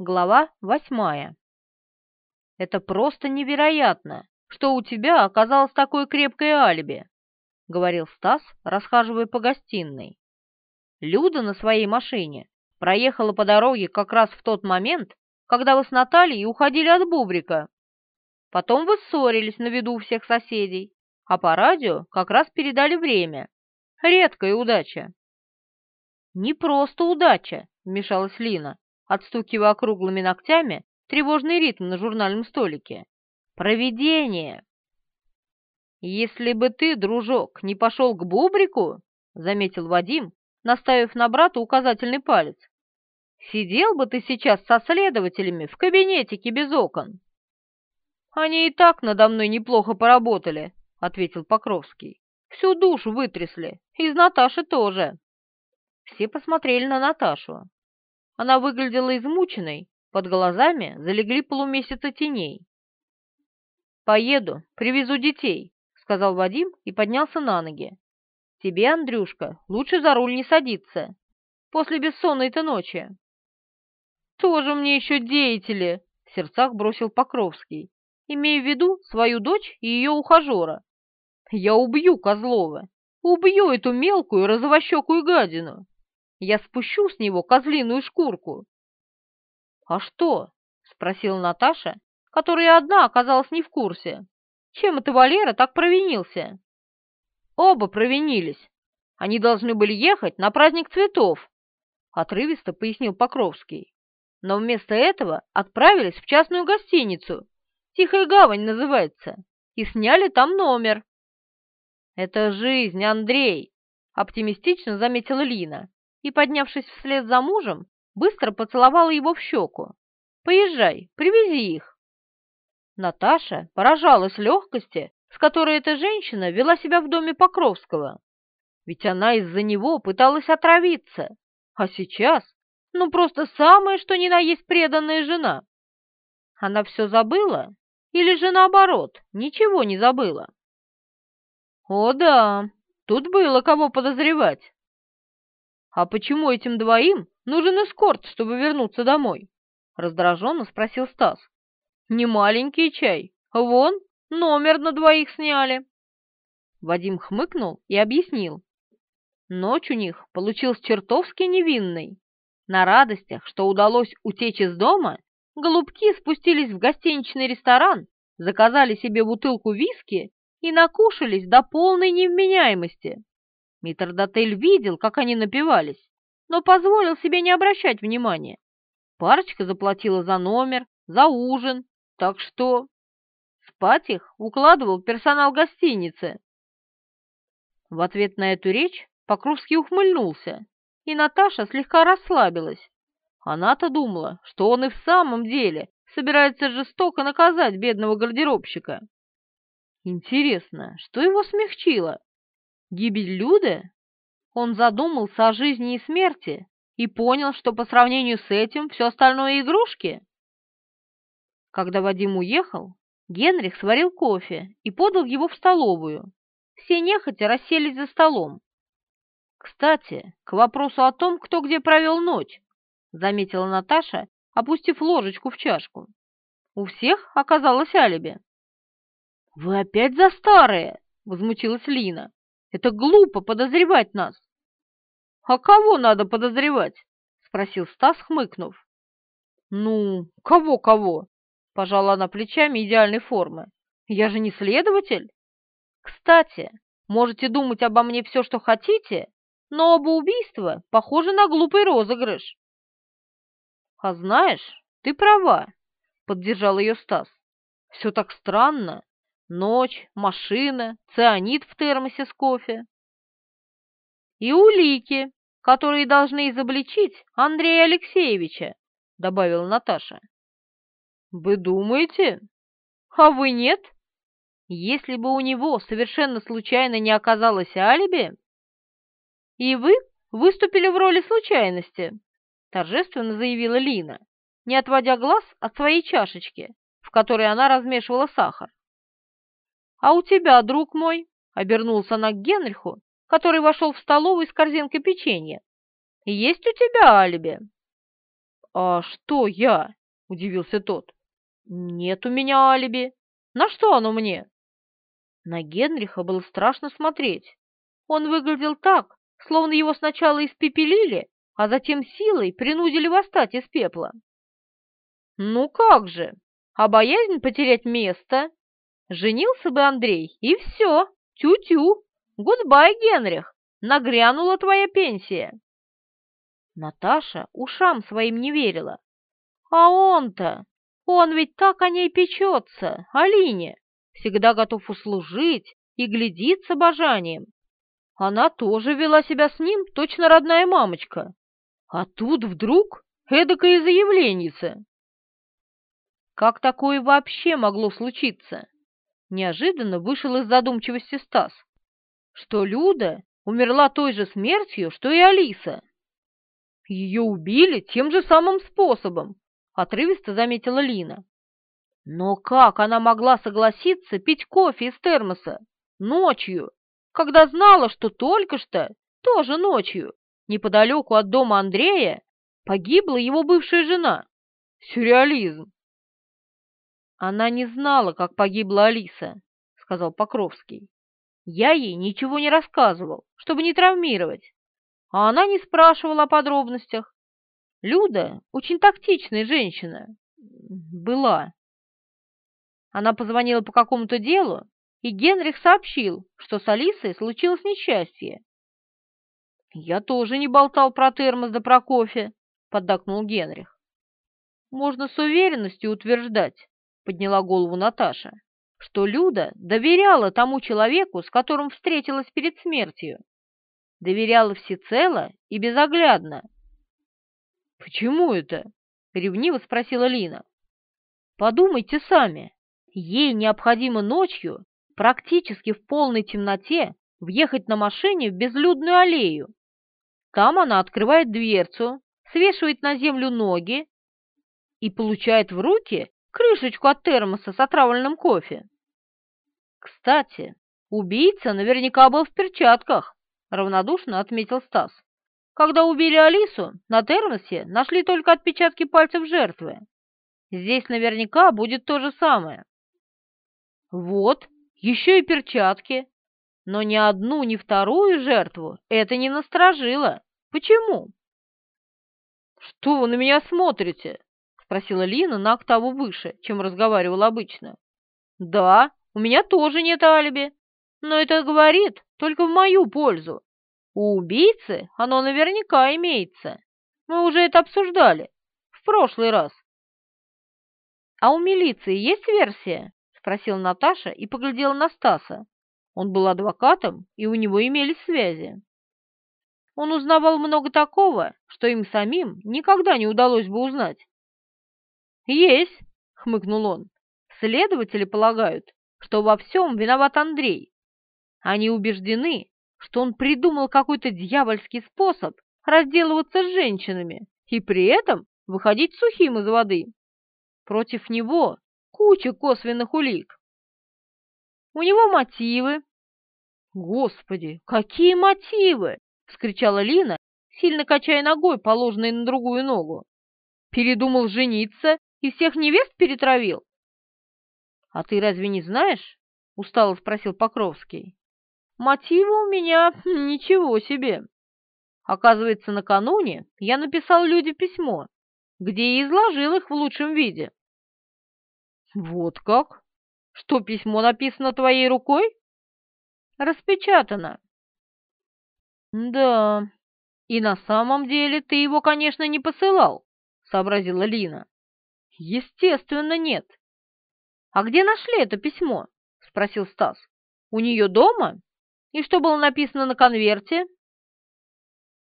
Глава восьмая. «Это просто невероятно, что у тебя оказалось такое крепкое алиби», — говорил Стас, расхаживая по гостиной. Люда на своей машине проехала по дороге как раз в тот момент, когда вы с Натальей уходили от Бубрика. Потом вы ссорились на виду у всех соседей, а по радио как раз передали время. Редкая удача. «Не просто удача», — вмешалась Лина, отстукивая округлыми ногтями тревожный ритм на журнальном столике. «Провидение!» «Если бы ты, дружок, не пошел к Бубрику», — заметил Вадим, наставив на брата указательный палец, «сидел бы ты сейчас со следователями в кабинетике без окон». «Они и так надо мной неплохо поработали», — ответил Покровский. «Всю душу вытрясли, из Наташи тоже». Все посмотрели на Наташу. Она выглядела измученной, под глазами залегли полумесяца теней. «Поеду, привезу детей», — сказал Вадим и поднялся на ноги. «Тебе, Андрюшка, лучше за руль не садиться. После бессонной-то ночи». «Тоже мне еще деятели!» — в сердцах бросил Покровский, имея в виду свою дочь и ее ухажера. «Я убью Козлова, убью эту мелкую розовощекую гадину. Я спущу с него козлиную шкурку». «А что?» — спросила Наташа, которая одна оказалась не в курсе. «Чем это Валера так провинился?» «Оба провинились. Они должны были ехать на праздник цветов», — отрывисто пояснил Покровский. «Но вместо этого отправились в частную гостиницу «Тихая гавань» называется, и сняли там номер. «Это жизнь, Андрей!» — оптимистично заметила Лина и, поднявшись вслед за мужем, быстро поцеловала его в щеку. «Поезжай, привези их!» Наташа поражалась легкости, с которой эта женщина вела себя в доме Покровского. Ведь она из-за него пыталась отравиться, а сейчас, ну просто самое, что ни на есть преданная жена. Она все забыла или же наоборот, ничего не забыла? О да, тут было кого подозревать. А почему этим двоим нужен эскорт, чтобы вернуться домой? Раздраженно спросил Стас. Не маленький чай, вон, номер на двоих сняли. Вадим хмыкнул и объяснил. Ночь у них получилась чертовски невинной. На радостях, что удалось утечь из дома, Голубки спустились в гостиничный ресторан, заказали себе бутылку виски и накушались до полной невменяемости. Митродотель видел, как они напивались, но позволил себе не обращать внимания. Парочка заплатила за номер, за ужин, так что спать их укладывал персонал гостиницы. В ответ на эту речь Покровский ухмыльнулся, и Наташа слегка расслабилась. Она-то думала, что он и в самом деле собирается жестоко наказать бедного гардеробщика. Интересно, что его смягчило? Гибель Люды? Он задумался о жизни и смерти и понял, что по сравнению с этим все остальное игрушки. Когда Вадим уехал, Генрих сварил кофе и подал его в столовую. Все нехотя расселись за столом. Кстати, к вопросу о том, кто где провел ночь, — заметила Наташа, опустив ложечку в чашку. У всех оказалось алиби. «Вы опять за старые!» — возмутилась Лина. «Это глупо подозревать нас!» «А кого надо подозревать?» — спросил Стас, хмыкнув. «Ну, кого-кого?» — пожала она плечами идеальной формы. «Я же не следователь!» «Кстати, можете думать обо мне все, что хотите, но оба убийства похожи на глупый розыгрыш. «А знаешь, ты права», — поддержал ее Стас. «Все так странно. Ночь, машина, цианид в термосе с кофе». «И улики, которые должны изобличить Андрея Алексеевича», — добавила Наташа. «Вы думаете? А вы нет? Если бы у него совершенно случайно не оказалось алиби, и вы выступили в роли случайности, — торжественно заявила Лина, не отводя глаз от своей чашечки, в которой она размешивала сахар. «А у тебя, друг мой?» — обернулся она к Генриху, который вошел в столовую с корзинкой печенья. «Есть у тебя алиби?» «А что я?» — удивился тот. «Нет у меня алиби. На что оно мне?» На Генриха было страшно смотреть. Он выглядел так, словно его сначала испепелили, а затем силой принудили восстать из пепла. «Ну как же, а боязнь потерять место? Женился бы Андрей, и все, тю-тю, гудбай, Генрих, нагрянула твоя пенсия». Наташа ушам своим не верила. А он-то, он ведь так о ней печется, Алине, всегда готов услужить и глядит с обожанием. Она тоже вела себя с ним, точно родная мамочка. А тут вдруг эдакое заявленница. Как такое вообще могло случиться? Неожиданно вышел из задумчивости Стас. Что Люда умерла той же смертью, что и Алиса. Ее убили тем же самым способом, отрывисто заметила Лина. Но как она могла согласиться пить кофе из термоса ночью, когда знала, что только что, тоже ночью, неподалеку от дома Андрея, погибла его бывшая жена? Сюрреализм. Она не знала, как погибла Алиса, сказал Покровский. Я ей ничего не рассказывал, чтобы не травмировать а она не спрашивала о подробностях. Люда очень тактичная женщина. Была. Она позвонила по какому-то делу, и Генрих сообщил, что с Алисой случилось несчастье. «Я тоже не болтал про термос да про кофе», — поддакнул Генрих. «Можно с уверенностью утверждать», — подняла голову Наташа, «что Люда доверяла тому человеку, с которым встретилась перед смертью доверяла всецело и безоглядно. «Почему это?» — ревниво спросила Лина. «Подумайте сами. Ей необходимо ночью, практически в полной темноте, въехать на машине в безлюдную аллею. Там она открывает дверцу, свешивает на землю ноги и получает в руки крышечку от термоса с отравленным кофе. Кстати, убийца наверняка был в перчатках. — равнодушно отметил Стас. «Когда убили Алису, на термосе нашли только отпечатки пальцев жертвы. Здесь наверняка будет то же самое». «Вот, еще и перчатки. Но ни одну, ни вторую жертву это не насторожило. Почему?» «Что вы на меня смотрите?» — спросила Лина на октаву выше, чем разговаривала обычно. «Да, у меня тоже нет алиби, но это говорит только в мою пользу. У убийцы оно наверняка имеется. Мы уже это обсуждали в прошлый раз. А у милиции есть версия? Спросила Наташа и поглядела на Стаса. Он был адвокатом, и у него имелись связи. Он узнавал много такого, что им самим никогда не удалось бы узнать. «Есть», — хмыкнул он. «Следователи полагают, что во всем виноват Андрей, они убеждены, что он придумал какой-то дьявольский способ разделываться с женщинами и при этом выходить сухим из воды. Против него куча косвенных улик. У него мотивы. Господи, какие мотивы! — вскричала Лина, сильно качая ногой, положенной на другую ногу. Передумал жениться и всех невест перетравил? — А ты разве не знаешь? — устало спросил Покровский. Мотивы у меня ничего себе. Оказывается, накануне я написал Люде письмо, где и изложил их в лучшем виде. Вот как? Что, письмо написано твоей рукой? Распечатано. Да, и на самом деле ты его, конечно, не посылал, сообразила Лина. Естественно, нет. А где нашли это письмо? Спросил Стас. У нее дома? И что было написано на конверте?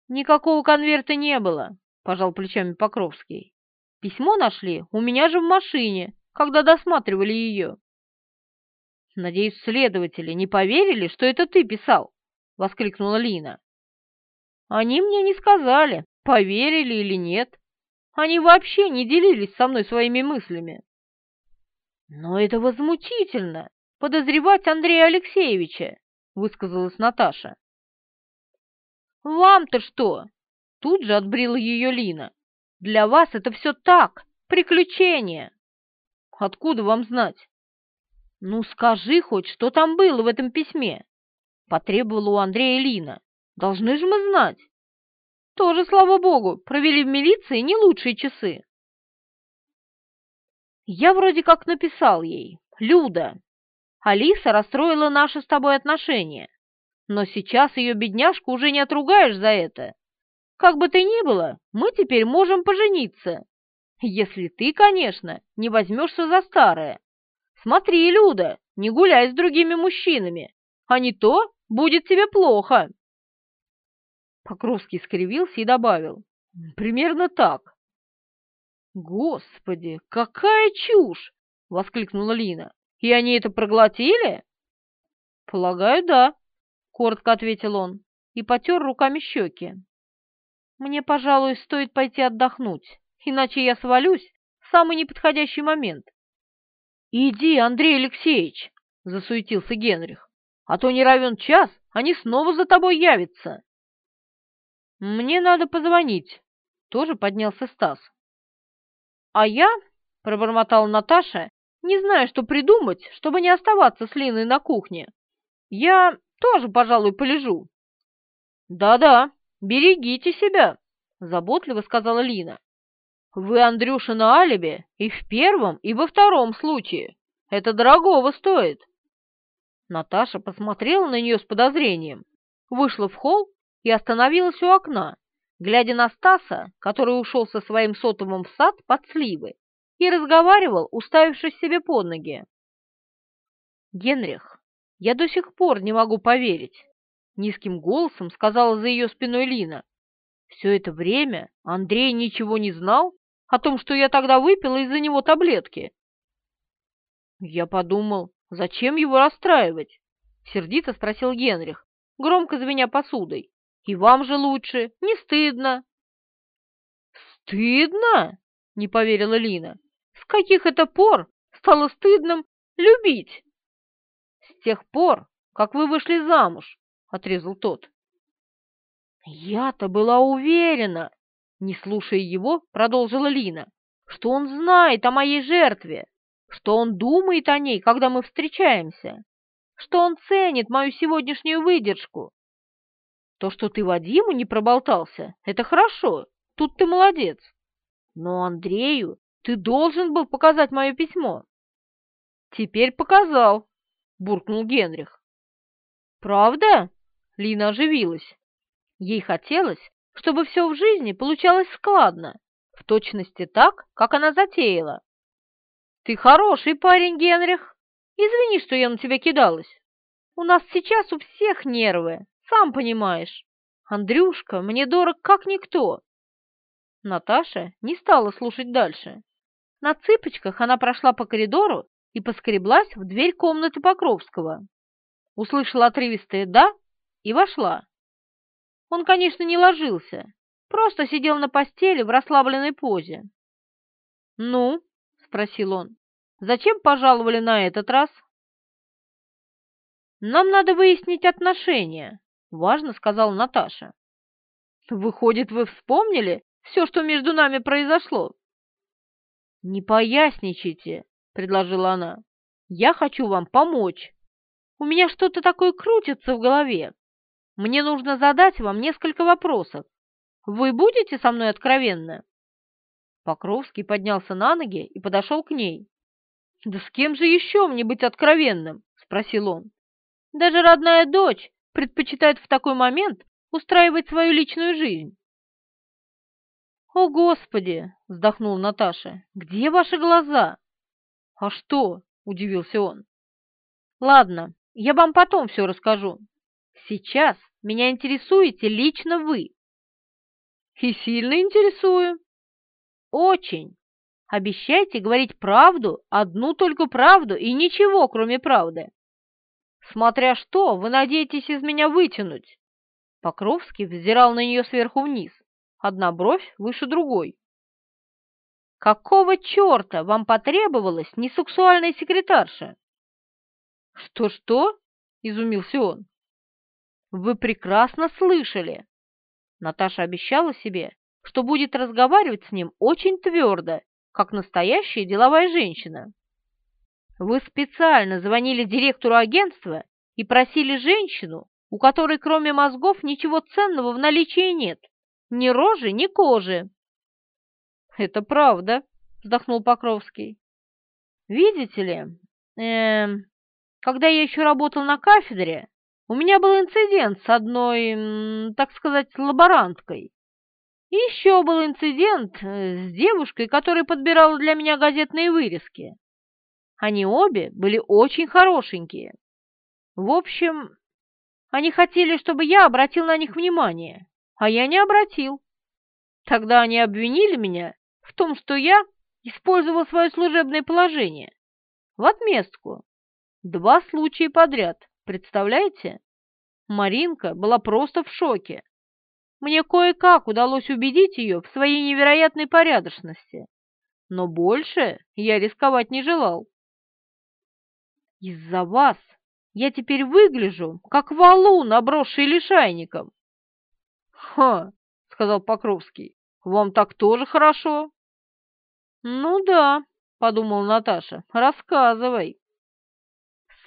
Никакого конверта не было, пожал плечами Покровский. Письмо нашли у меня же в машине, когда досматривали ее. Надеюсь, следователи не поверили, что это ты писал, воскликнула Лина. Они мне не сказали, поверили или нет. Они вообще не делились со мной своими мыслями. Но это возмутительно, подозревать Андрея Алексеевича высказалась Наташа. «Вам-то что?» Тут же отбрила ее Лина. Для вас это все так, приключение. Откуда вам знать? Ну, скажи хоть, что там было в этом письме. Потребовала у Андрея Лина. Должны же мы знать. Тоже, слава богу, провели в милиции не лучшие часы. Я вроде как написал ей. Люда, Алиса расстроила наши с тобой отношения, но сейчас ее бедняжку уже не отругаешь за это. Как бы то ни было, мы теперь можем пожениться. Если ты, конечно, не возьмешься за старое. Смотри, Люда, не гуляй с другими мужчинами, а не то будет тебе плохо. Покровский скривился и добавил. Примерно так. Господи, какая чушь! Воскликнула Лина. И они это проглотили? Полагаю, да, коротко ответил он и потер руками щеки. Мне, пожалуй, стоит пойти отдохнуть, иначе я свалюсь в самый неподходящий момент. Иди, Андрей Алексеевич, засуетился Генрих, а то не равен час, они снова за тобой явятся. Мне надо позвонить, тоже поднялся Стас. А я, пробормотала Наташа не знаю, что придумать, чтобы не оставаться с Линой на кухне. Я тоже, пожалуй, полежу. Да-да, берегите себя, заботливо сказала Лина. Вы Андрюша на алиби и в первом, и во втором случае. Это дорогого стоит. Наташа посмотрела на нее с подозрением, вышла в холл и остановилась у окна, глядя на Стаса, который ушел со своим сотовым в сад под сливы и разговаривал, уставившись себе под ноги. «Генрих, я до сих пор не могу поверить», — низким голосом сказала за ее спиной Лина. «Все это время Андрей ничего не знал о том, что я тогда выпила из-за него таблетки». Я подумал, зачем его расстраивать? Сердито спросил Генрих, громко звеня посудой. И вам же лучше, не стыдно. Стыдно? Не поверила Лина каких это пор стало стыдным любить? С тех пор, как вы вышли замуж, — отрезал тот. Я-то была уверена, не слушая его, продолжила Лина, что он знает о моей жертве, что он думает о ней, когда мы встречаемся, что он ценит мою сегодняшнюю выдержку. То, что ты Вадиму не проболтался, это хорошо, тут ты молодец. Но Андрею ты должен был показать мое письмо. Теперь показал, буркнул Генрих. Правда? Лина оживилась. Ей хотелось, чтобы все в жизни получалось складно, в точности так, как она затеяла. Ты хороший парень, Генрих. Извини, что я на тебя кидалась. У нас сейчас у всех нервы, сам понимаешь. Андрюшка мне дорог как никто. Наташа не стала слушать дальше. На цыпочках она прошла по коридору и поскреблась в дверь комнаты Покровского. Услышала отрывистое «да» и вошла. Он, конечно, не ложился, просто сидел на постели в расслабленной позе. «Ну?» — спросил он. «Зачем пожаловали на этот раз?» «Нам надо выяснить отношения», — важно сказала Наташа. «Выходит, вы вспомнили все, что между нами произошло?» «Не поясничайте», — предложила она. «Я хочу вам помочь. У меня что-то такое крутится в голове. Мне нужно задать вам несколько вопросов. Вы будете со мной откровенны?» Покровский поднялся на ноги и подошел к ней. «Да с кем же еще мне быть откровенным?» — спросил он. «Даже родная дочь предпочитает в такой момент устраивать свою личную жизнь. «О, Господи!» — вздохнула Наташа. «Где ваши глаза?» «А что?» — удивился он. «Ладно, я вам потом все расскажу. Сейчас меня интересуете лично вы». «И сильно интересую?» «Очень. Обещайте говорить правду, одну только правду и ничего, кроме правды. Смотря что, вы надеетесь из меня вытянуть?» Покровский взирал на нее сверху вниз одна бровь выше другой. «Какого черта вам потребовалась несексуальная секретарша?» «Что-что?» — изумился он. «Вы прекрасно слышали!» Наташа обещала себе, что будет разговаривать с ним очень твердо, как настоящая деловая женщина. Вы специально звонили директору агентства и просили женщину, у которой кроме мозгов ничего ценного в наличии нет, ни рожи, ни кожи. Это правда, вздохнул Покровский. Видите ли, э, когда я еще работал на кафедре, у меня был инцидент с одной, так сказать, лаборанткой. И еще был инцидент э, с девушкой, которая подбирала для меня газетные вырезки. Они обе были очень хорошенькие. В общем, они хотели, чтобы я обратил на них внимание, а я не обратил. Тогда они обвинили меня в том, что я использовал свое служебное положение. В отместку. Два случая подряд, представляете? Маринка была просто в шоке. Мне кое-как удалось убедить ее в своей невероятной порядочности, но больше я рисковать не желал. Из-за вас я теперь выгляжу, как валун, обросший лишайником. «Ха!» — сказал Покровский. «Вам так тоже хорошо?» «Ну да», — подумал Наташа, — «рассказывай».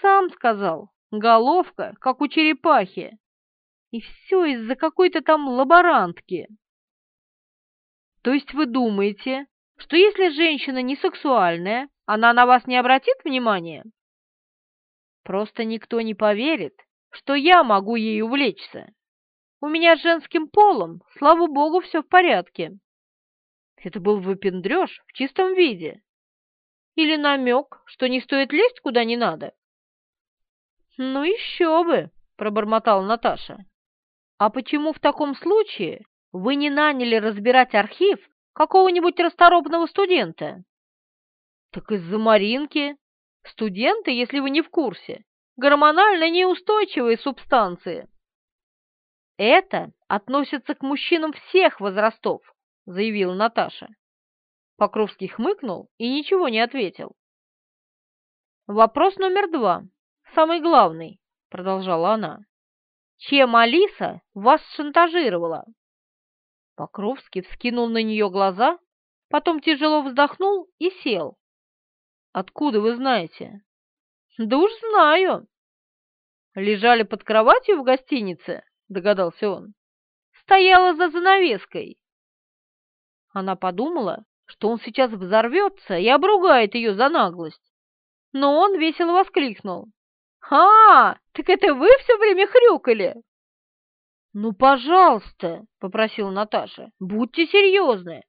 «Сам сказал, головка, как у черепахи. И все из-за какой-то там лаборантки». «То есть вы думаете, что если женщина не сексуальная, она на вас не обратит внимания?» «Просто никто не поверит, что я могу ей увлечься. У меня с женским полом, слава богу, все в порядке». Это был выпендреж в чистом виде. Или намек, что не стоит лезть куда не надо? «Ну еще бы!» — пробормотала Наташа. «А почему в таком случае вы не наняли разбирать архив какого-нибудь расторопного студента?» «Так из-за Маринки. Студенты, если вы не в курсе, гормонально неустойчивые субстанции». «Это относится к мужчинам всех возрастов, — заявила Наташа. Покровский хмыкнул и ничего не ответил. «Вопрос номер два, самый главный», — продолжала она. «Чем Алиса вас шантажировала?» Покровский вскинул на нее глаза, потом тяжело вздохнул и сел. «Откуда вы знаете?» «Да уж знаю». «Лежали под кроватью в гостинице?» — догадался он. «Стояла за занавеской. Она подумала, что он сейчас взорвется и обругает ее за наглость. Но он весело воскликнул. «А, так это вы все время хрюкали?» «Ну, пожалуйста», — попросила Наташа, — «будьте серьезны.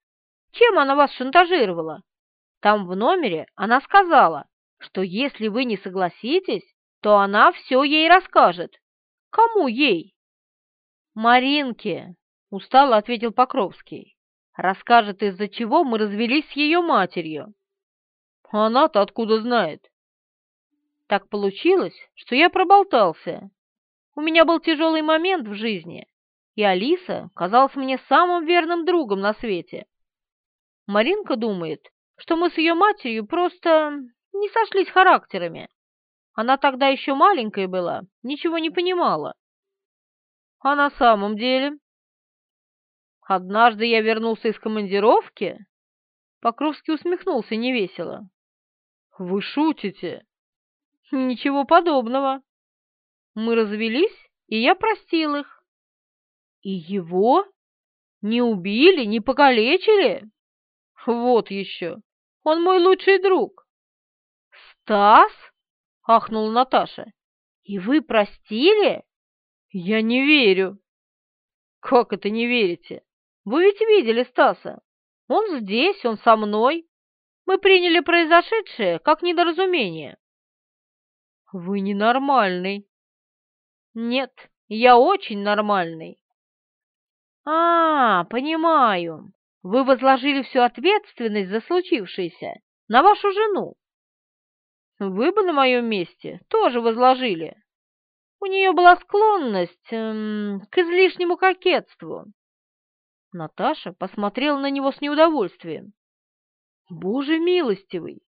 Чем она вас шантажировала? Там в номере она сказала, что если вы не согласитесь, то она все ей расскажет. Кому ей?» «Маринке», — устало ответил Покровский. Расскажет, из-за чего мы развелись с ее матерью. Она-то откуда знает? Так получилось, что я проболтался. У меня был тяжелый момент в жизни, и Алиса казалась мне самым верным другом на свете. Маринка думает, что мы с ее матерью просто не сошлись характерами. Она тогда еще маленькая была, ничего не понимала. А на самом деле Однажды я вернулся из командировки. Покровский усмехнулся невесело. Вы шутите? Ничего подобного. Мы развелись, и я простил их. И его? Не убили, не покалечили? Вот еще. Он мой лучший друг. Стас? Ахнула Наташа. И вы простили? Я не верю. Как это не верите? Вы ведь видели Стаса. Он здесь, он со мной. Мы приняли произошедшее как недоразумение. Вы ненормальный. Нет, я очень нормальный. А, понимаю. Вы возложили всю ответственность за случившееся на вашу жену. Вы бы на моем месте тоже возложили. У нее была склонность эм, к излишнему кокетству. Наташа посмотрела на него с неудовольствием. «Боже милостивый!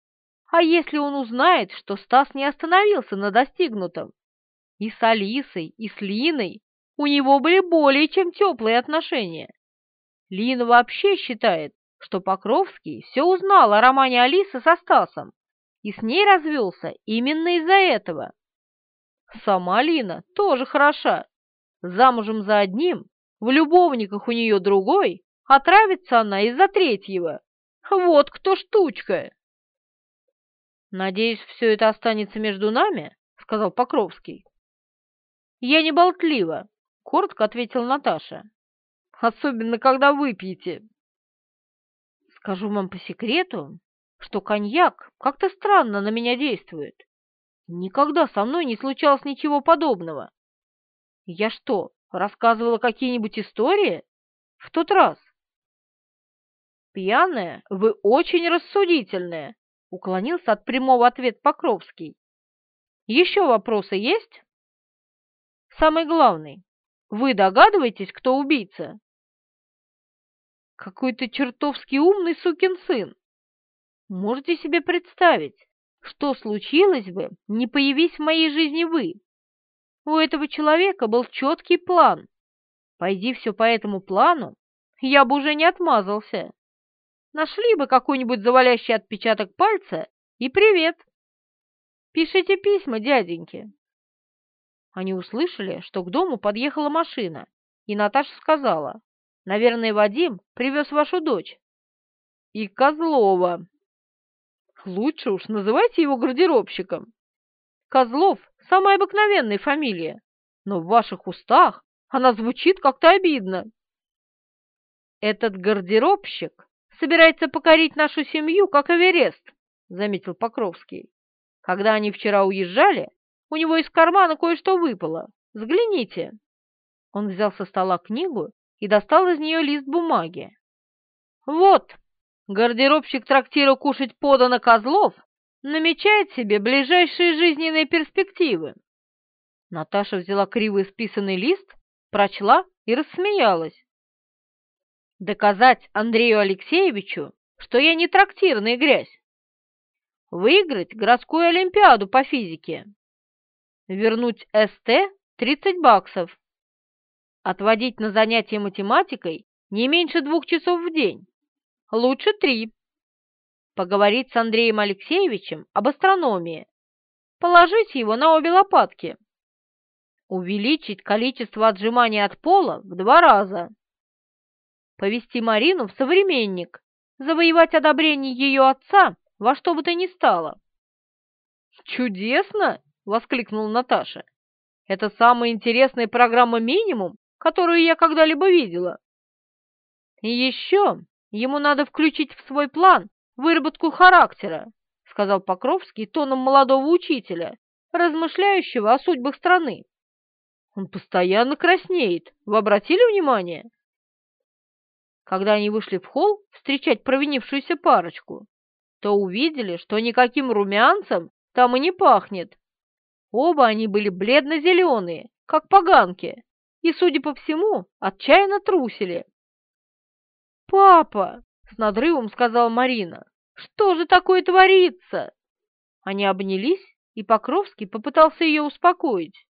А если он узнает, что Стас не остановился на достигнутом? И с Алисой, и с Линой у него были более чем теплые отношения. Лина вообще считает, что Покровский все узнал о романе Алисы со Стасом и с ней развелся именно из-за этого. Сама Лина тоже хороша. Замужем за одним, в любовниках у нее другой, отравится она из-за третьего. Вот кто штучка. «Надеюсь, все это останется между нами?» — сказал Покровский. «Я не болтлива», — коротко ответила Наташа. «Особенно, когда выпьете». «Скажу вам по секрету, что коньяк как-то странно на меня действует. Никогда со мной не случалось ничего подобного. Я что, рассказывала какие-нибудь истории? В тот раз?» «Пьяная, вы очень рассудительная», — уклонился от прямого ответа Покровский. «Еще вопросы есть?» «Самый главный. Вы догадываетесь, кто убийца?» «Какой-то чертовски умный сукин сын. Можете себе представить, что случилось бы, не появись в моей жизни вы? У этого человека был четкий план. Пойди все по этому плану, я бы уже не отмазался. Нашли бы какой-нибудь завалящий отпечаток пальца и привет. Пишите письма дяденьке. Они услышали, что к дому подъехала машина, и Наташа сказала, «Наверное, Вадим привез вашу дочь». «И Козлова». «Лучше уж называйте его гардеробщиком». «Козлов — самая обыкновенная фамилия, но в ваших устах она звучит как-то обидно». «Этот гардеробщик собирается покорить нашу семью, как Эверест», — заметил Покровский. «Когда они вчера уезжали, у него из кармана кое-что выпало. Взгляните». Он взял со стола книгу и достал из нее лист бумаги. «Вот, гардеробщик трактира «Кушать подано козлов» намечает себе ближайшие жизненные перспективы». Наташа взяла криво исписанный лист, прочла и рассмеялась. Доказать Андрею Алексеевичу, что я не трактирная грязь. Выиграть городскую олимпиаду по физике. Вернуть СТ 30 баксов. Отводить на занятия математикой не меньше двух часов в день. Лучше три. Поговорить с Андреем Алексеевичем об астрономии. Положить его на обе лопатки. Увеличить количество отжиманий от пола в два раза повести Марину в современник, завоевать одобрение ее отца во что бы то ни стало. «Чудесно!» — воскликнула Наташа. «Это самая интересная программа «Минимум», которую я когда-либо видела. И еще ему надо включить в свой план выработку характера», — сказал Покровский тоном молодого учителя, размышляющего о судьбах страны. «Он постоянно краснеет. Вы обратили внимание?» Когда они вышли в холл встречать провинившуюся парочку, то увидели, что никаким румянцем там и не пахнет. Оба они были бледно-зеленые, как поганки, и, судя по всему, отчаянно трусили. «Папа!» — с надрывом сказала Марина. «Что же такое творится?» Они обнялись, и Покровский попытался ее успокоить.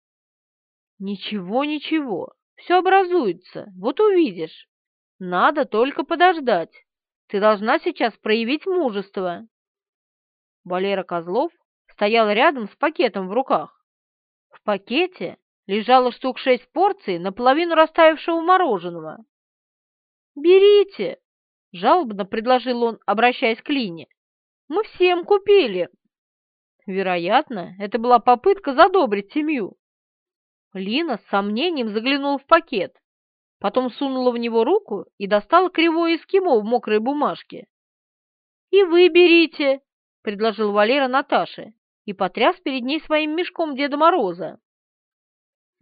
«Ничего, ничего, все образуется, вот увидишь». Надо только подождать. Ты должна сейчас проявить мужество. Валера Козлов стоял рядом с пакетом в руках. В пакете лежало штук шесть порций наполовину растаявшего мороженого. «Берите!» — жалобно предложил он, обращаясь к Лине. «Мы всем купили!» Вероятно, это была попытка задобрить семью. Лина с сомнением заглянула в пакет потом сунула в него руку и достала кривое эскимо в мокрой бумажке. «И вы берите!» — предложил Валера Наташе и потряс перед ней своим мешком Деда Мороза.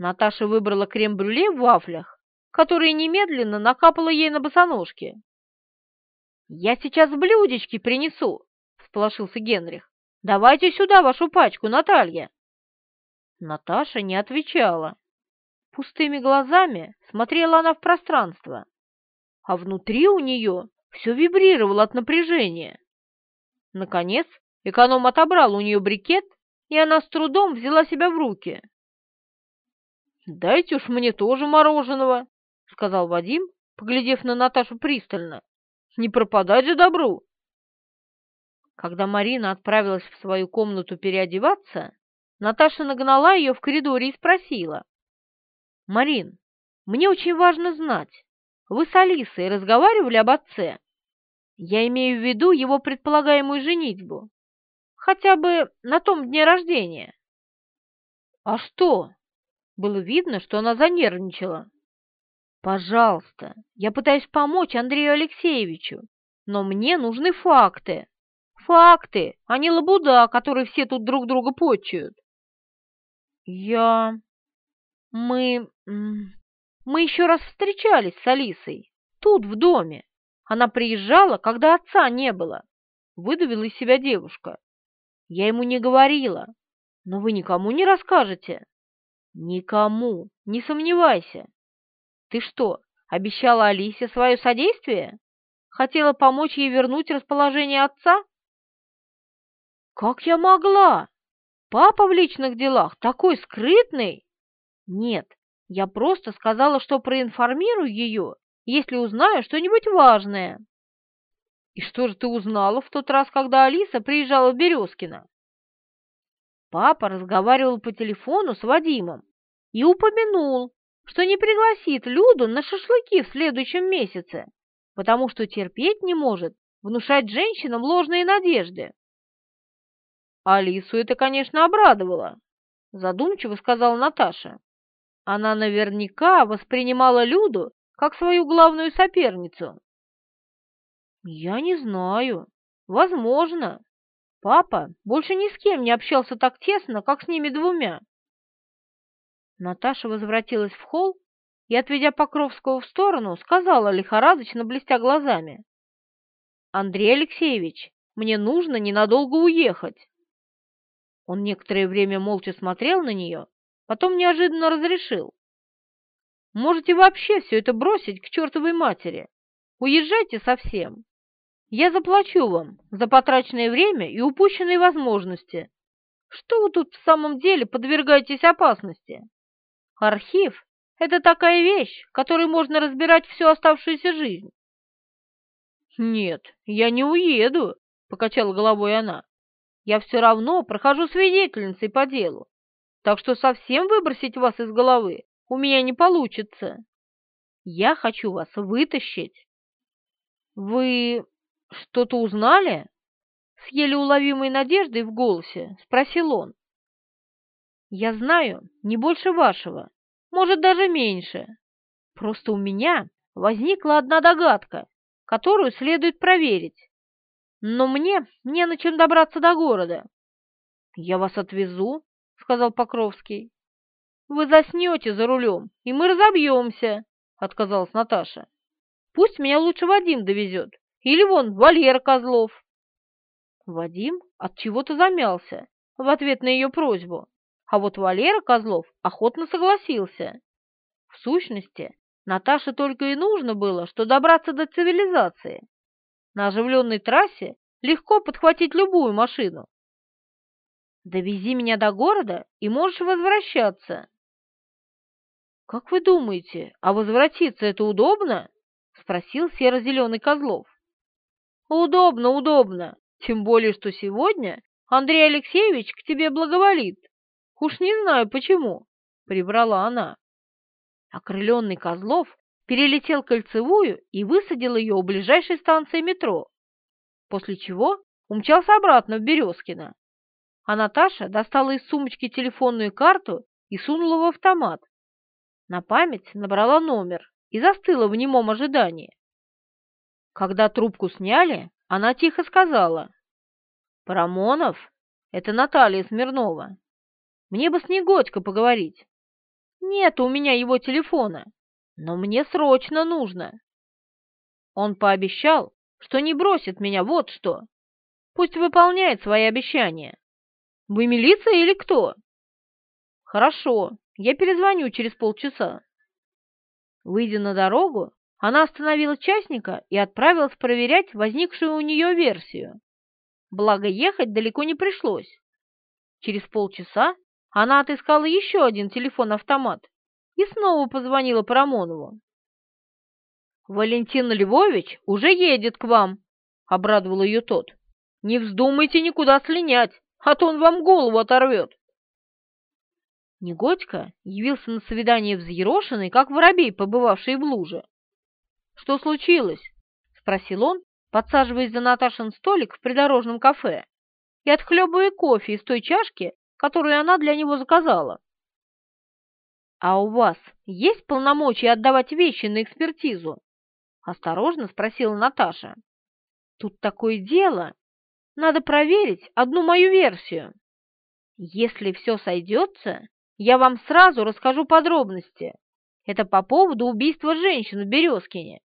Наташа выбрала крем-брюле в вафлях, которые немедленно накапала ей на босоножки. «Я сейчас в блюдечке принесу!» — всполошился Генрих. «Давайте сюда вашу пачку, Наталья!» Наташа не отвечала. Пустыми глазами смотрела она в пространство, а внутри у нее все вибрировало от напряжения. Наконец, эконом отобрал у нее брикет, и она с трудом взяла себя в руки. «Дайте уж мне тоже мороженого», — сказал Вадим поглядев на Наташу пристально. «Не пропадать же добру!» Когда Марина отправилась в свою комнату переодеваться, Наташа нагнала ее в коридоре и спросила. «Марин, мне очень важно знать, вы с Алисой разговаривали об отце? Я имею в виду его предполагаемую женитьбу. Хотя бы на том дне рождения». «А что?» Было видно, что она занервничала. «Пожалуйста, я пытаюсь помочь Андрею Алексеевичу, но мне нужны факты. Факты, а не лабуда, которые все тут друг друга почуют». «Я... мы... мы еще раз встречались с Алисой, тут, в доме. Она приезжала, когда отца не было», — выдавила из себя девушка. «Я ему не говорила, но вы никому не расскажете?» «Никому, не сомневайся. Ты что, обещала Алисе свое содействие? Хотела помочь ей вернуть расположение отца?» «Как я могла? Папа в личных делах такой скрытный!» «Нет, я просто сказала, что проинформирую ее, если узнаю что-нибудь важное». «И что же ты узнала в тот раз, когда Алиса приезжала в Березкино?» Папа разговаривал по телефону с Вадимом и упомянул, что не пригласит Люду на шашлыки в следующем месяце, потому что терпеть не может внушать женщинам ложные надежды. Алису это, конечно, обрадовало, задумчиво сказала Наташа. Она наверняка воспринимала Люду как свою главную соперницу. Я не знаю. Возможно. Папа больше ни с кем не общался так тесно, как с ними двумя. Наташа возвратилась в холл и, отведя Покровского в сторону, сказала лихорадочно, блестя глазами. «Андрей Алексеевич, мне нужно ненадолго уехать». Он некоторое время молча смотрел на нее, потом неожиданно разрешил. «Можете вообще все это бросить к чертовой матери. Уезжайте совсем. Я заплачу вам за потраченное время и упущенные возможности. Что вы тут в самом деле подвергаетесь опасности? Архив — это такая вещь, которой можно разбирать всю оставшуюся жизнь. «Нет, я не уеду», — покачала головой она. «Я все равно прохожу свидетельницей по делу, так что совсем выбросить вас из головы у меня не получится. Я хочу вас вытащить». «Вы «Что-то узнали?» С еле уловимой надеждой в голосе спросил он. «Я знаю не больше вашего, может, даже меньше. Просто у меня возникла одна догадка, которую следует проверить. Но мне не на чем добраться до города». «Я вас отвезу», — сказал Покровский. «Вы заснете за рулем, и мы разобьемся», — отказалась Наташа. «Пусть меня лучше Вадим довезет, или вон Валера Козлов. Вадим от чего-то замялся в ответ на ее просьбу, а вот Валера Козлов охотно согласился. В сущности, Наташе только и нужно было, что добраться до цивилизации. На оживленной трассе легко подхватить любую машину. Довези меня до города, и можешь возвращаться. Как вы думаете, а возвратиться это удобно? Спросил серо-зеленый Козлов. Удобно, удобно. Тем более, что сегодня Андрей Алексеевич к тебе благоволит. Уж не знаю почему, — прибрала она. Окрыленный Козлов перелетел кольцевую и высадил ее у ближайшей станции метро, после чего умчался обратно в Березкино. А Наташа достала из сумочки телефонную карту и сунула в автомат. На память набрала номер и застыла в немом ожидании. Когда трубку сняли, она тихо сказала. «Парамонов? Это Наталья Смирнова. Мне бы с Негодько поговорить. Нет у меня его телефона, но мне срочно нужно». Он пообещал, что не бросит меня вот что. Пусть выполняет свои обещания. Вы милиция или кто? Хорошо, я перезвоню через полчаса. Выйдя на дорогу, она остановила частника и отправилась проверять возникшую у нее версию. Благо, ехать далеко не пришлось. Через полчаса она отыскала еще один телефон-автомат и снова позвонила Парамонову. Валентин Львович уже едет к вам, — обрадовал ее тот. Не вздумайте никуда слинять, а то он вам голову оторвет. Негодько явился на свидание взъерошенный, как воробей, побывавший в луже. «Что случилось?» — спросил он, подсаживаясь за Наташин столик в придорожном кафе и отхлебывая кофе из той чашки, которую она для него заказала. «А у вас есть полномочия отдавать вещи на экспертизу?» — осторожно спросила Наташа. «Тут такое дело. Надо проверить одну мою версию. Если все сойдется, я вам сразу расскажу подробности. Это по поводу убийства женщин в Березкине.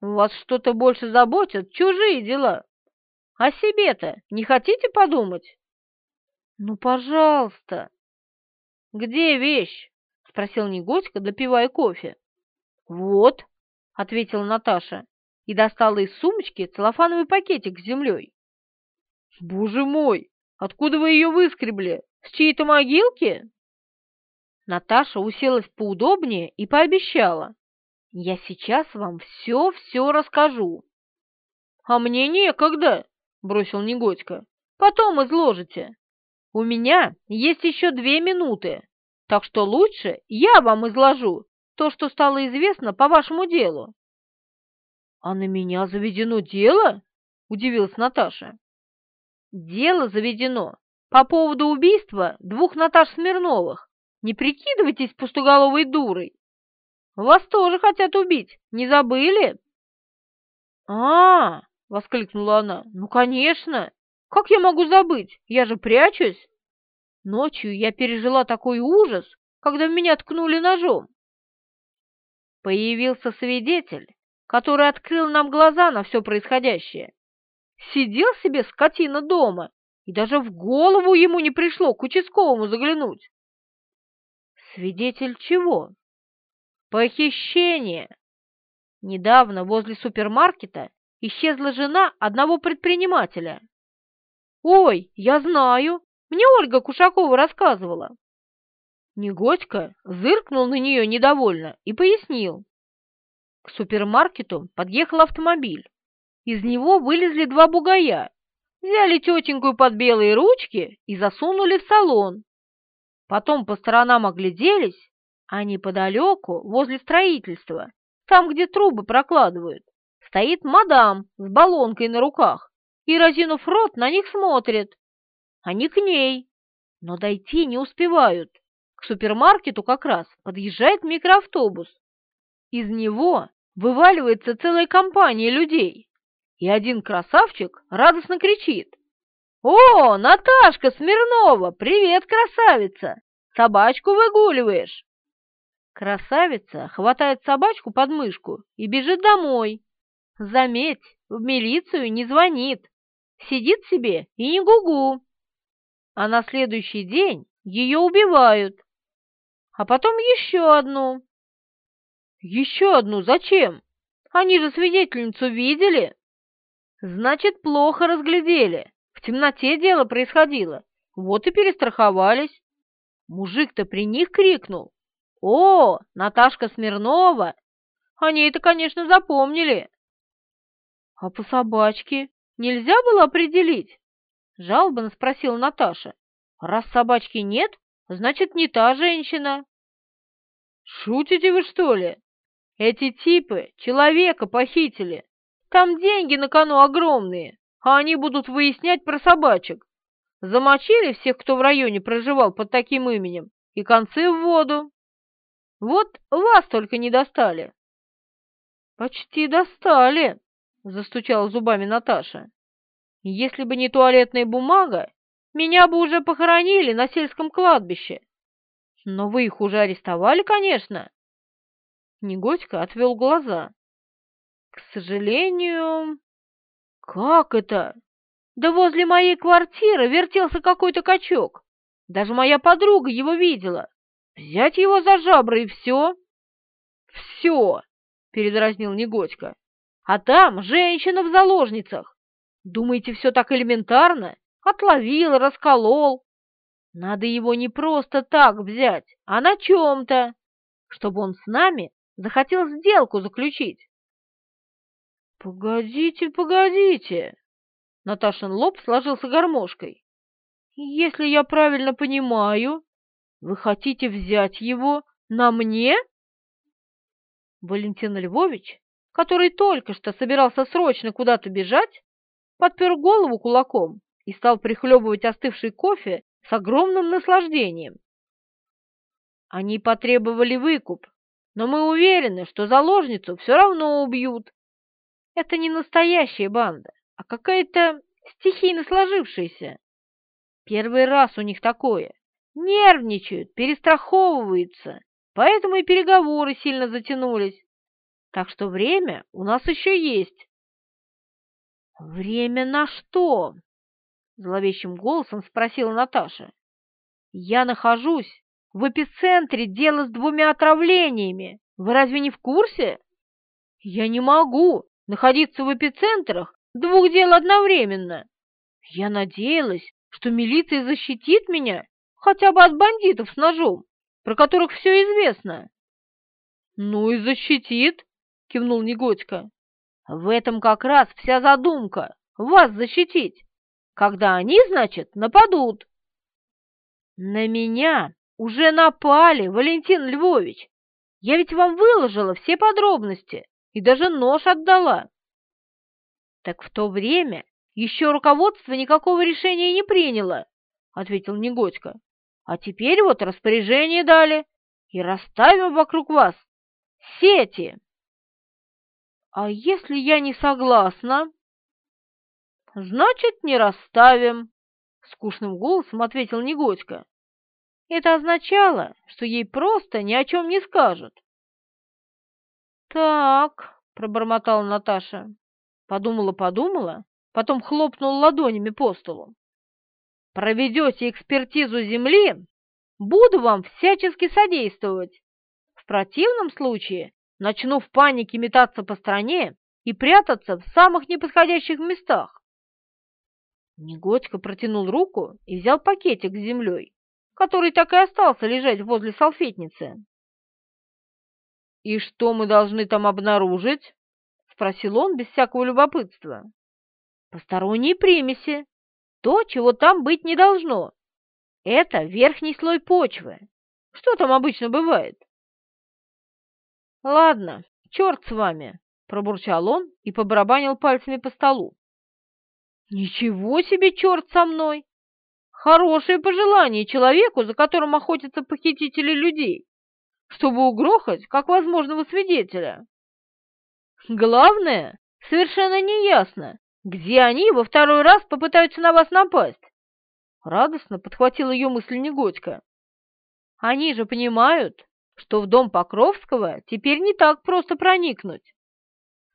Вас что-то больше заботят чужие дела. О себе-то не хотите подумать? Ну, пожалуйста. Где вещь? Спросил Негодько, допивая кофе. Вот, ответила Наташа и достала из сумочки целлофановый пакетик с землей. Боже мой, откуда вы ее выскребли? С чьей-то могилки?» Наташа уселась поудобнее и пообещала. «Я сейчас вам все-все расскажу». «А мне некогда», — бросил Негодько. «Потом изложите. У меня есть еще две минуты, так что лучше я вам изложу то, что стало известно по вашему делу». «А на меня заведено дело?» — удивилась Наташа. «Дело заведено по поводу убийства двух Наташ Смирновых. Не прикидывайтесь пустоголовой дурой. Вас тоже хотят убить, не забыли? А, -а, -а воскликнула она. Ну, конечно. Как я могу забыть? Я же прячусь. Ночью я пережила такой ужас, когда меня ткнули ножом. Появился свидетель, который открыл нам глаза на все происходящее. Сидел себе скотина дома и даже в голову ему не пришло к участковому заглянуть. Свидетель чего? Похищение. Недавно возле супермаркета исчезла жена одного предпринимателя. Ой, я знаю, мне Ольга Кушакова рассказывала. Негодько зыркнул на нее недовольно и пояснил. К супермаркету подъехал автомобиль. Из него вылезли два бугая взяли тетеньку под белые ручки и засунули в салон. Потом по сторонам огляделись, а неподалеку, возле строительства, там, где трубы прокладывают, стоит мадам с баллонкой на руках и, разинув рот, на них смотрит. Они к ней, но дойти не успевают. К супермаркету как раз подъезжает микроавтобус. Из него вываливается целая компания людей и один красавчик радостно кричит. «О, Наташка Смирнова! Привет, красавица! Собачку выгуливаешь!» Красавица хватает собачку под мышку и бежит домой. Заметь, в милицию не звонит, сидит себе и не гугу. А на следующий день ее убивают. А потом еще одну. Еще одну зачем? Они же свидетельницу видели. Значит, плохо разглядели. В темноте дело происходило. Вот и перестраховались. Мужик-то при них крикнул. «О, Наташка Смирнова!» Они это, конечно, запомнили. А по собачке нельзя было определить? Жалобно спросила Наташа. Раз собачки нет, значит, не та женщина. Шутите вы, что ли? Эти типы человека похитили. Там деньги на кону огромные, а они будут выяснять про собачек. Замочили всех, кто в районе проживал под таким именем, и концы в воду. Вот вас только не достали. Почти достали, застучала зубами Наташа. Если бы не туалетная бумага, меня бы уже похоронили на сельском кладбище. Но вы их уже арестовали, конечно. Негодько отвел глаза. К сожалению... Как это? Да возле моей квартиры вертелся какой-то качок. Даже моя подруга его видела. Взять его за жабры и все. Все, передразнил Негодько. А там женщина в заложницах. Думаете, все так элементарно? Отловил, расколол. Надо его не просто так взять, а на чем-то, чтобы он с нами захотел сделку заключить. «Погодите, погодите!» Наташин лоб сложился гармошкой. «Если я правильно понимаю, вы хотите взять его на мне?» Валентин Львович, который только что собирался срочно куда-то бежать, подпер голову кулаком и стал прихлебывать остывший кофе с огромным наслаждением. Они потребовали выкуп, но мы уверены, что заложницу все равно убьют. Это не настоящая банда, а какая-то стихийно сложившаяся. Первый раз у них такое. Нервничают, перестраховываются, поэтому и переговоры сильно затянулись. Так что время у нас еще есть. «Время на что?» — зловещим голосом спросила Наташа. «Я нахожусь в эпицентре дела с двумя отравлениями. Вы разве не в курсе? Я не могу находиться в эпицентрах двух дел одновременно. Я надеялась, что милиция защитит меня хотя бы от бандитов с ножом, про которых все известно. Ну и защитит, кивнул Негодько. В этом как раз вся задумка — вас защитить. Когда они, значит, нападут. На меня уже напали, Валентин Львович. Я ведь вам выложила все подробности и даже нож отдала. Так в то время еще руководство никакого решения не приняло, ответил Негодько. А теперь вот распоряжение дали и расставим вокруг вас сети. А если я не согласна? Значит, не расставим, скучным голосом ответил Негодько. Это означало, что ей просто ни о чем не скажут. «Так», — пробормотала Наташа, подумала-подумала, потом хлопнула ладонями по столу. «Проведете экспертизу земли, буду вам всячески содействовать. В противном случае начну в панике метаться по стране и прятаться в самых неподходящих местах. Негодько протянул руку и взял пакетик с землей, который так и остался лежать возле салфетницы. «И что мы должны там обнаружить?» — спросил он без всякого любопытства. «Посторонние примеси. То, чего там быть не должно. Это верхний слой почвы. Что там обычно бывает? «Ладно, черт с вами!» — пробурчал он и побарабанил пальцами по столу. «Ничего себе, черт со мной! Хорошее пожелание человеку, за которым охотятся похитители людей, чтобы угрохать как возможного свидетеля. Главное, совершенно неясно, где они во второй раз попытаются на вас напасть. Радостно подхватила ее мысль Негодько. Они же понимают, что в дом Покровского теперь не так просто проникнуть.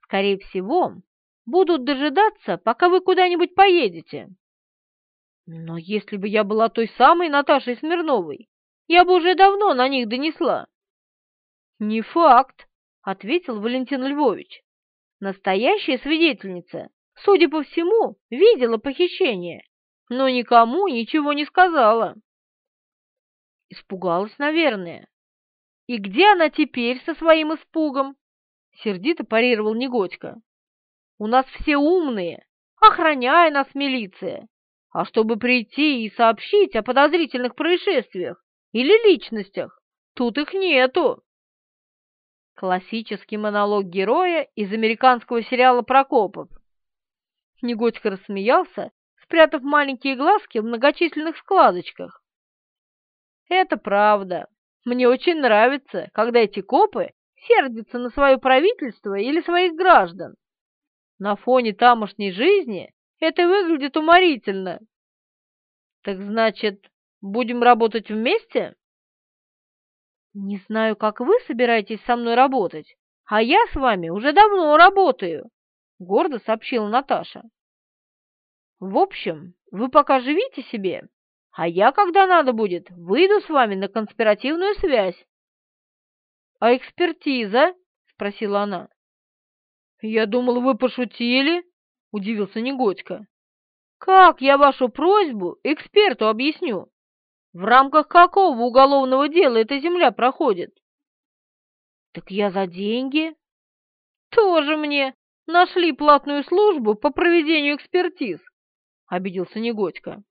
Скорее всего, будут дожидаться, пока вы куда-нибудь поедете. Но если бы я была той самой Наташей Смирновой, я бы уже давно на них донесла. Не факт, ответил Валентин Львович. Настоящая свидетельница, судя по всему, видела похищение, но никому ничего не сказала. Испугалась, наверное. «И где она теперь со своим испугом?» — сердито парировал Негодько. «У нас все умные, охраняя нас милиция. А чтобы прийти и сообщить о подозрительных происшествиях или личностях, тут их нету». Классический монолог героя из американского сериала «Прокопов». Негодько рассмеялся, спрятав маленькие глазки в многочисленных складочках. «Это правда. Мне очень нравится, когда эти копы сердятся на свое правительство или своих граждан. На фоне тамошней жизни это выглядит уморительно. Так значит, будем работать вместе? Не знаю, как вы собираетесь со мной работать, а я с вами уже давно работаю, гордо сообщила Наташа. В общем, вы пока живите себе, а я, когда надо будет, выйду с вами на конспиративную связь. — А экспертиза? — спросила она. — Я думал, вы пошутили, — удивился Негодько. — Как я вашу просьбу эксперту объясню? В рамках какого уголовного дела эта земля проходит? Так я за деньги. Тоже мне нашли платную службу по проведению экспертиз, обиделся Негодько.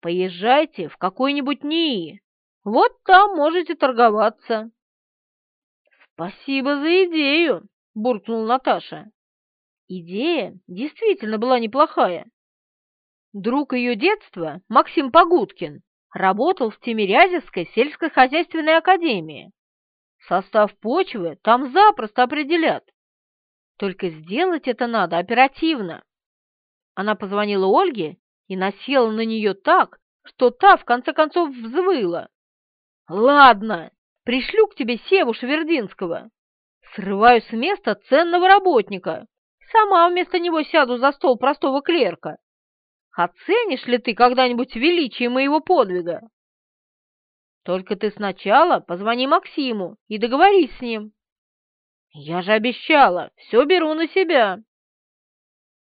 Поезжайте в какой-нибудь НИИ, вот там можете торговаться. Спасибо за идею, буркнул Наташа. Идея действительно была неплохая. Друг ее детства, Максим Погудкин, работал в Тимирязевской сельскохозяйственной академии. Состав почвы там запросто определят. Только сделать это надо оперативно. Она позвонила Ольге и насела на нее так, что та в конце концов взвыла. «Ладно, пришлю к тебе Севу Швердинского. Срываю с места ценного работника. Сама вместо него сяду за стол простого клерка. Оценишь ли ты когда-нибудь величие моего подвига? Только ты сначала позвони Максиму и договорись с ним. Я же обещала, все беру на себя.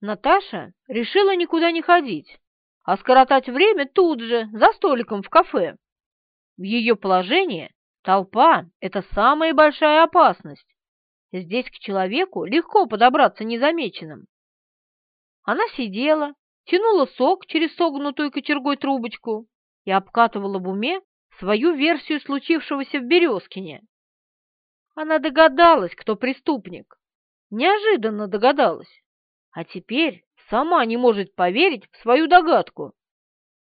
Наташа решила никуда не ходить, а скоротать время тут же, за столиком в кафе. В ее положении толпа — это самая большая опасность. Здесь к человеку легко подобраться незамеченным. Она сидела, тянула сок через согнутую кочергой трубочку и обкатывала в уме свою версию случившегося в Березкине. Она догадалась, кто преступник. Неожиданно догадалась. А теперь сама не может поверить в свою догадку.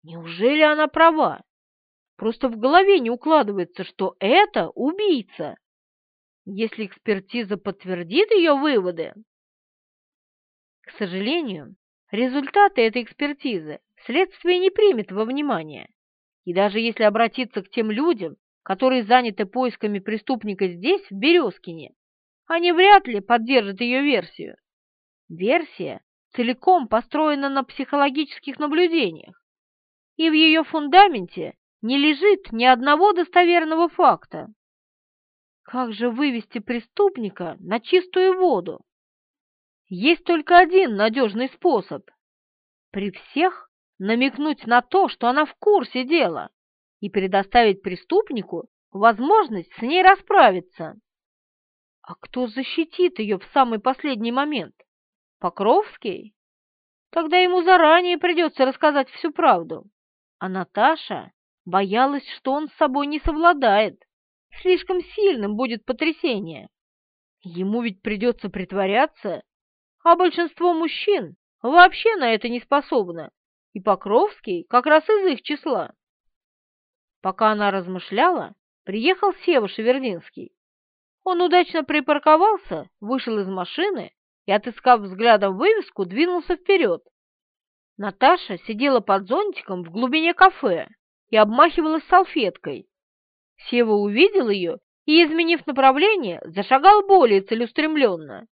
Неужели она права? Просто в голове не укладывается, что это убийца. Если экспертиза подтвердит ее выводы... К сожалению, результаты этой экспертизы следствие не примет во внимание. И даже если обратиться к тем людям, которые заняты поисками преступника здесь, в Березкине, они вряд ли поддержат ее версию. Версия целиком построена на психологических наблюдениях, и в ее фундаменте не лежит ни одного достоверного факта. Как же вывести преступника на чистую воду? Есть только один надежный способ. При всех намекнуть на то, что она в курсе дела, и предоставить преступнику возможность с ней расправиться. А кто защитит ее в самый последний момент? Покровский? Тогда ему заранее придется рассказать всю правду. А Наташа боялась, что он с собой не совладает. Слишком сильным будет потрясение. Ему ведь придется притворяться, а большинство мужчин вообще на это не способно и Покровский как раз из их числа. Пока она размышляла, приехал Сева Шевердинский. Он удачно припарковался, вышел из машины и, отыскав взглядом вывеску, двинулся вперед. Наташа сидела под зонтиком в глубине кафе и обмахивалась салфеткой. Сева увидел ее и, изменив направление, зашагал более целеустремленно.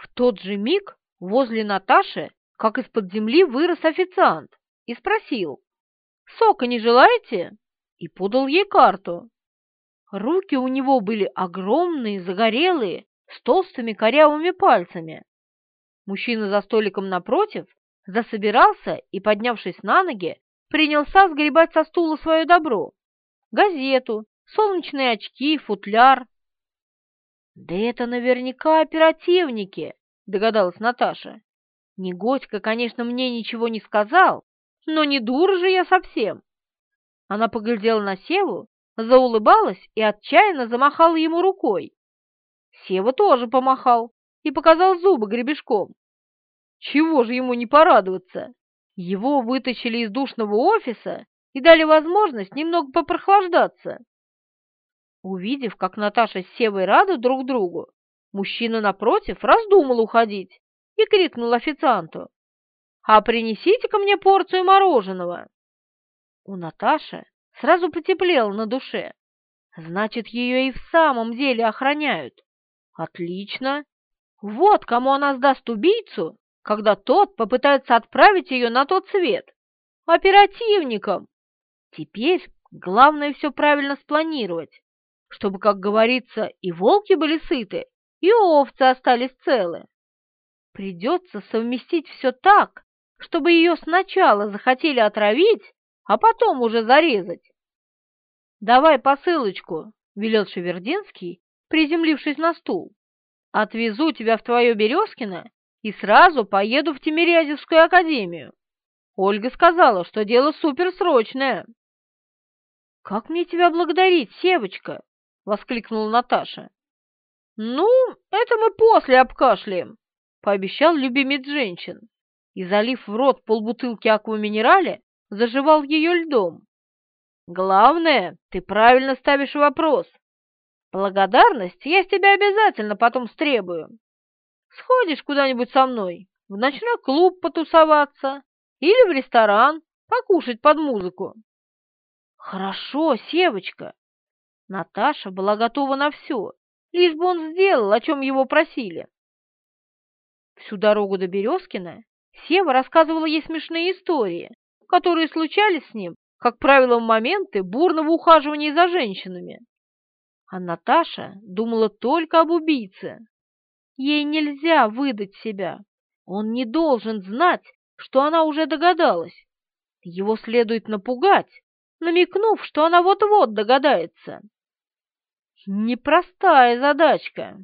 В тот же миг возле Наташи как из-под земли вырос официант и спросил, «Сока не желаете?» и подал ей карту. Руки у него были огромные, загорелые, с толстыми корявыми пальцами. Мужчина за столиком напротив засобирался и, поднявшись на ноги, принялся сгребать со стула свое добро. Газету, солнечные очки, футляр. «Да это наверняка оперативники», — догадалась Наташа. Негодько, конечно, мне ничего не сказал, но не дура же я совсем. Она поглядела на Севу, заулыбалась и отчаянно замахала ему рукой. Сева тоже помахал и показал зубы гребешком. Чего же ему не порадоваться? Его вытащили из душного офиса и дали возможность немного попрохлаждаться. Увидев, как Наташа с Севой рады друг другу, мужчина напротив раздумал уходить и крикнул официанту. «А принесите-ка мне порцию мороженого!» У Наташи сразу потеплело на душе. Значит, ее и в самом деле охраняют. Отлично! Вот кому она сдаст убийцу, когда тот попытается отправить ее на тот свет. Оперативникам! Теперь главное все правильно спланировать, чтобы, как говорится, и волки были сыты, и овцы остались целы. Придется совместить все так, чтобы ее сначала захотели отравить, а потом уже зарезать. «Давай посылочку», — велел Шевердинский приземлившись на стул. «Отвезу тебя в твое Березкино и сразу поеду в Тимирязевскую академию. Ольга сказала, что дело суперсрочное». «Как мне тебя благодарить, Севочка?» — воскликнула Наташа. «Ну, это мы после обкашляем», — пообещал любимец женщин и, залив в рот полбутылки акваминерали, заживал ее льдом. «Главное, ты правильно ставишь вопрос. Благодарность я с тебя обязательно потом стребую. Сходишь куда-нибудь со мной, в ночной клуб потусоваться или в ресторан покушать под музыку». «Хорошо, Севочка!» Наташа была готова на все, лишь бы он сделал, о чем его просили. Всю дорогу до Березкина Сева рассказывала ей смешные истории, которые случались с ним, как правило, в моменты бурного ухаживания за женщинами. А Наташа думала только об убийце. Ей нельзя выдать себя. Он не должен знать, что она уже догадалась. Его следует напугать, намекнув, что она вот-вот догадается. Непростая задачка.